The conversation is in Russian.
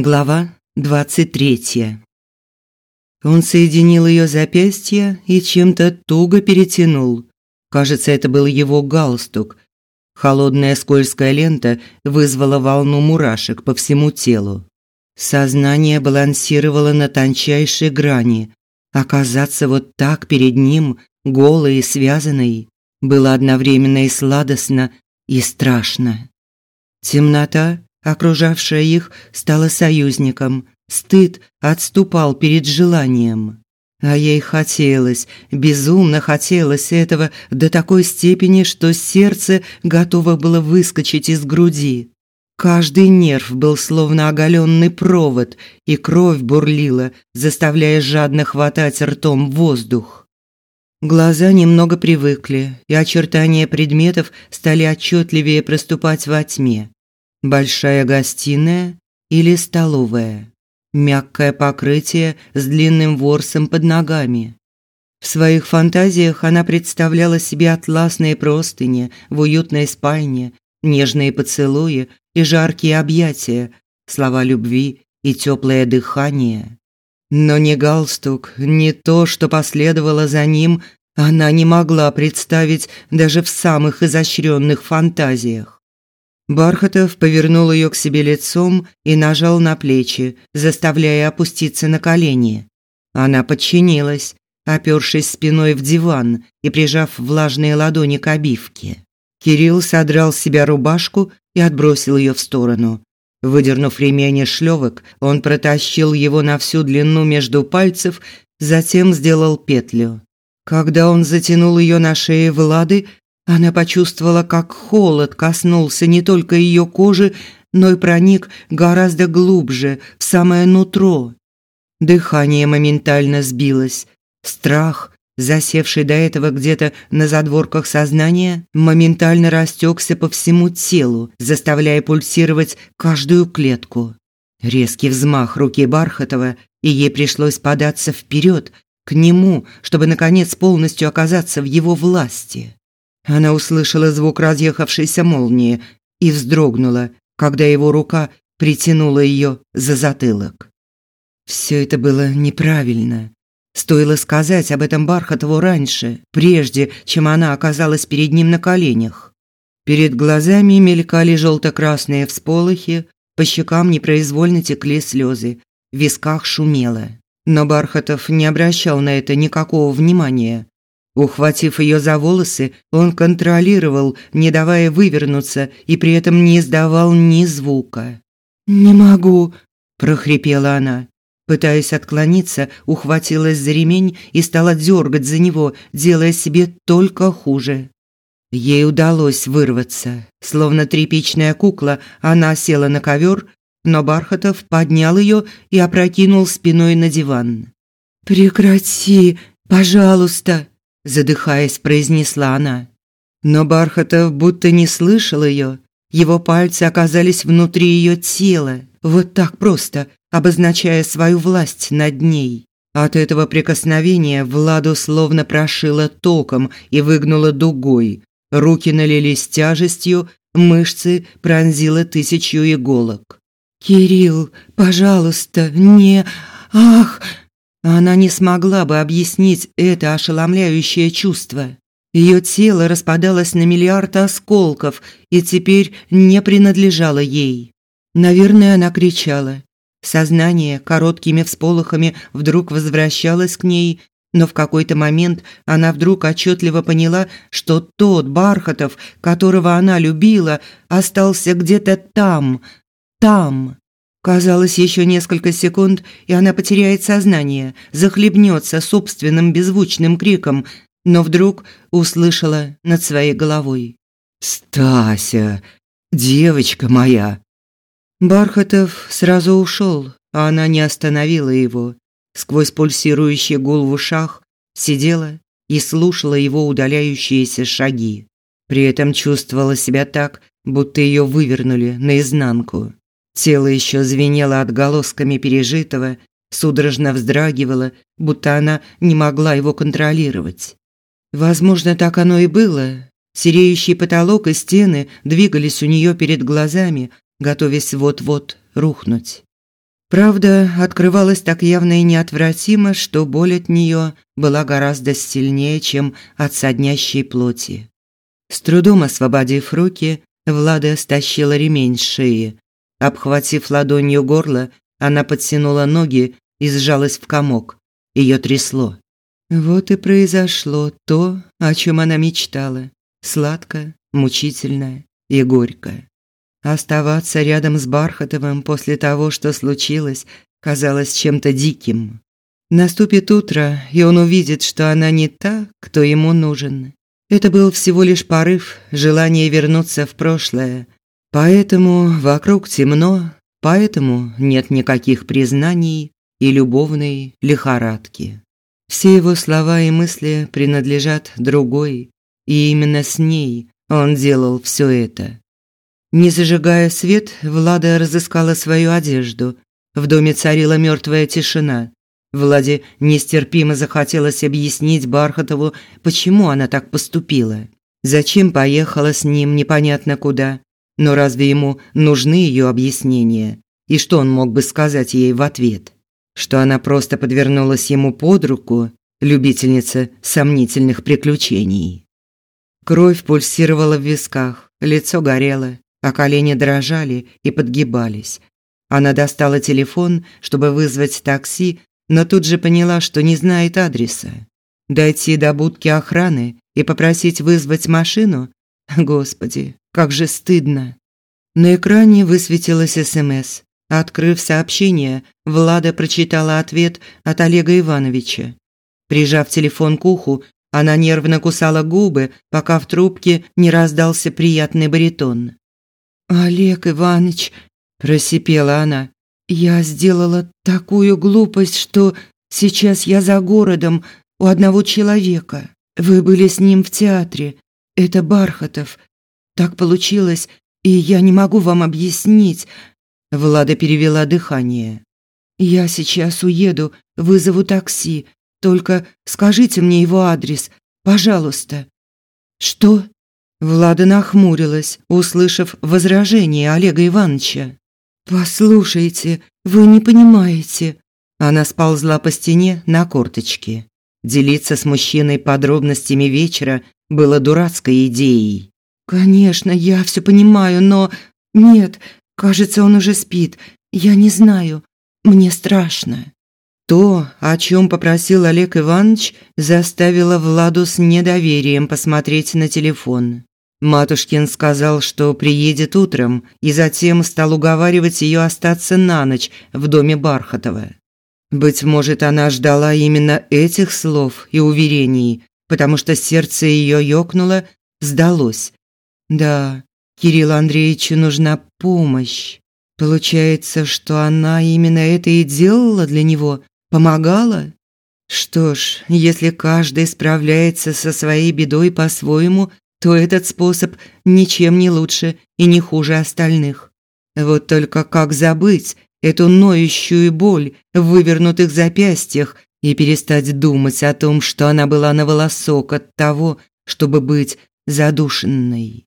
Глава 23. Он соединил ее запястья и чем-то туго перетянул. Кажется, это был его галстук. Холодная скользкая лента вызвала волну мурашек по всему телу. Сознание балансировало на тончайшей грани. Оказаться вот так перед ним, голой и связанной, было одновременно и сладостно, и страшно. Темнота окружавшая их, стала союзником. Стыд отступал перед желанием. А ей хотелось, безумно хотелось этого до такой степени, что сердце готово было выскочить из груди. Каждый нерв был словно оголенный провод, и кровь бурлила, заставляя жадно хватать ртом воздух. Глаза немного привыкли, и очертания предметов стали отчетливее проступать во тьме. Большая гостиная или столовая. Мягкое покрытие с длинным ворсом под ногами. В своих фантазиях она представляла себе атласные простыни в уютной спальне, нежные поцелуи и жаркие объятия, слова любви и теплое дыхание. Но ни галстук, ни то, что последовало за ним, она не могла представить даже в самых изощренных фантазиях. Бархатов повернул ее к себе лицом и нажал на плечи, заставляя опуститься на колени. Она подчинилась, опёршись спиной в диван и прижав влажные ладони к обивке. Кирилл содрал с себя рубашку и отбросил ее в сторону. Выдернув ремень из шлёвок, он протащил его на всю длину между пальцев, затем сделал петлю. Когда он затянул ее на шее Влады, она почувствовала, как холод коснулся не только ее кожи, но и проник гораздо глубже, в самое нутро. Дыхание моментально сбилось. Страх, засевший до этого где-то на задворках сознания, моментально растекся по всему телу, заставляя пульсировать каждую клетку. Резкий взмах руки Бархатова, и ей пришлось податься вперед, к нему, чтобы наконец полностью оказаться в его власти. Она услышала звук разъехавшейся молнии и вздрогнула, когда его рука притянула ее за затылок. Все это было неправильно. Стоило сказать об этом Бархатову раньше, прежде чем она оказалась перед ним на коленях. Перед глазами мелькали желто-красные всполохи, по щекам непроизвольно текли слезы, в висках шумело. Но Бархатов не обращал на это никакого внимания. Ухватив ее за волосы, он контролировал, не давая вывернуться, и при этом не издавал ни звука. «Не могу», – прохрипела она. Пытаясь отклониться, ухватилась за ремень и стала дергать за него, делая себе только хуже. Ей удалось вырваться. Словно тряпичная кукла, она села на ковер, но Бархатов поднял ее и опрокинул спиной на диван. «Прекрати, пожалуйста!» Задыхаясь, произнесла она. Но Бархатов будто не слышал ее. Его пальцы оказались внутри ее тела, вот так просто, обозначая свою власть над ней. От этого прикосновения Владу словно прошило током и выгнуло дугой. Руки налились тяжестью, мышцы пронзило тысячу иголок. «Кирилл, пожалуйста, не... Ах!» Она не смогла бы объяснить это ошеломляющее чувство. Ее тело распадалось на миллиард осколков и теперь не принадлежало ей. Наверное, она кричала. Сознание короткими всполохами вдруг возвращалось к ней, но в какой-то момент она вдруг отчетливо поняла, что тот Бархатов, которого она любила, остался где-то там, там. Казалось, еще несколько секунд, и она потеряет сознание, захлебнется собственным беззвучным криком, но вдруг услышала над своей головой. «Стася, девочка моя!» Бархатов сразу ушел, а она не остановила его. Сквозь пульсирующий гул в ушах сидела и слушала его удаляющиеся шаги. При этом чувствовала себя так, будто ее вывернули наизнанку. Тело еще звенело отголосками пережитого, судорожно вздрагивало, будто она не могла его контролировать. Возможно, так оно и было. Сереющий потолок и стены двигались у нее перед глазами, готовясь вот-вот рухнуть. Правда, открывалась так явно и неотвратимо, что боль от нее была гораздо сильнее, чем от соднящей плоти. С трудом освободив руки, Влада стащила ремень с шеи. Обхватив ладонью горло, она подтянула ноги и сжалась в комок. Ее трясло. Вот и произошло то, о чем она мечтала. Сладко, мучительно и горько. Оставаться рядом с Бархатовым после того, что случилось, казалось чем-то диким. Наступит утро, и он увидит, что она не та, кто ему нужен. Это был всего лишь порыв, желание вернуться в прошлое. Поэтому вокруг темно, поэтому нет никаких признаний и любовной лихорадки. Все его слова и мысли принадлежат другой, и именно с ней он делал все это. Не зажигая свет, Влада разыскала свою одежду. В доме царила мертвая тишина. Владе нестерпимо захотелось объяснить Бархатову, почему она так поступила. Зачем поехала с ним непонятно куда. Но разве ему нужны ее объяснения? И что он мог бы сказать ей в ответ? Что она просто подвернулась ему под руку, любительница сомнительных приключений. Кровь пульсировала в висках, лицо горело а колени дрожали и подгибались. Она достала телефон, чтобы вызвать такси, но тут же поняла, что не знает адреса. Дойти до будки охраны и попросить вызвать машину? Господи, как же стыдно. На экране высветилось СМС. Открыв сообщение, Влада прочитала ответ от Олега Ивановича. Прижав телефон к уху, она нервно кусала губы, пока в трубке не раздался приятный баритон. «Олег Иванович», – просипела она, – «я сделала такую глупость, что сейчас я за городом у одного человека. Вы были с ним в театре. Это Бархатов. Так получилось, и я не могу вам объяснить». Влада перевела дыхание. «Я сейчас уеду, вызову такси. Только скажите мне его адрес, пожалуйста». «Что?» Влада нахмурилась, услышав возражение Олега Ивановича. «Послушайте, вы не понимаете». Она сползла по стене на корточки. Делиться с мужчиной подробностями вечера было дурацкой идеей. «Конечно, я все понимаю, но... Нет, кажется, он уже спит. Я не знаю. Мне страшно». То, о чем попросил Олег Иванович, заставило Владу с недоверием посмотреть на телефон. Матушкин сказал, что приедет утром, и затем стал уговаривать ее остаться на ночь в доме Бархатова. Быть может, она ждала именно этих слов и уверений, потому что сердце ее ёкнуло, сдалось. Да, Кириллу Андреевичу нужна помощь. Получается, что она именно это и делала для него, помогала? Что ж, если каждый справляется со своей бедой по-своему, то этот способ ничем не лучше и не хуже остальных. Вот только как забыть эту ноющую боль в вывернутых запястьях и перестать думать о том, что она была на волосок от того, чтобы быть задушенной.